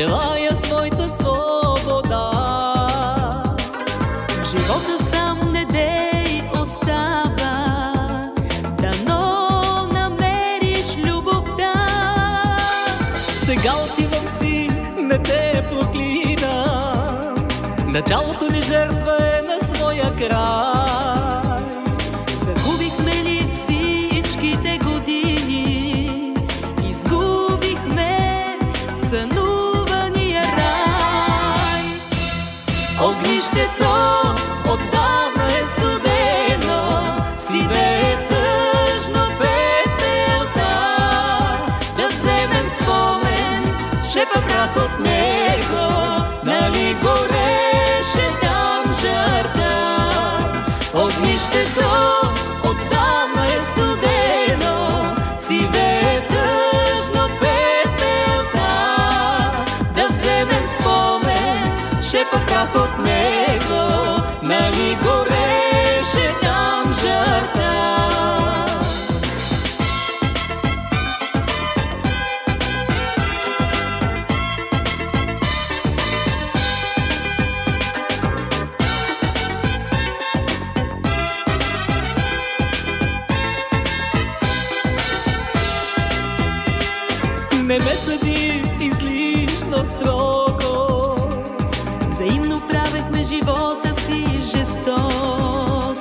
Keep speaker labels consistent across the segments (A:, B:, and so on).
A: желая своята свобода. Живота сам не дей остава, дано намериш любовта.
B: Сега отивам си, не те проклина, началото ни жертва е на своя край.
A: Загубихме ли всичките години, изгубихме съна. Шепа прах от него, нали гореше там жарта. Огнището отдавна е студено, сиве тъжно пепелта. Да вземем спомен, шепа прах от него,
B: Не ме съди излишно строго.
A: Взаимно правехме живота си жесток.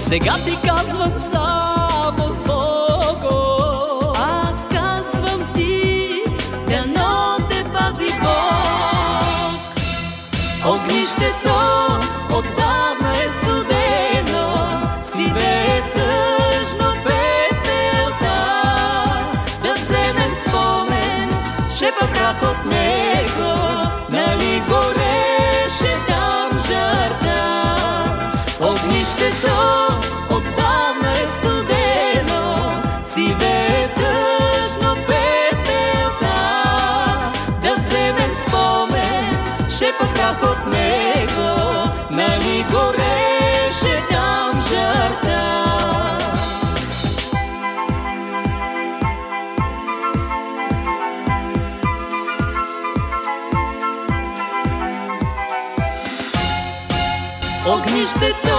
B: Сега ти казвам само с Богом.
A: Аз казвам ти, дано те пази Бог. Огнището шепа прах от него, нали гореше там жарта. Огнището Огнището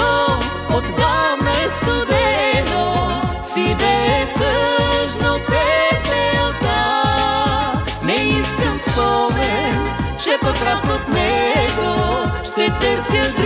A: отдавна е студено, си бе тъжно пепелта. Не искам спомен, шепа прах от него, ще търся друга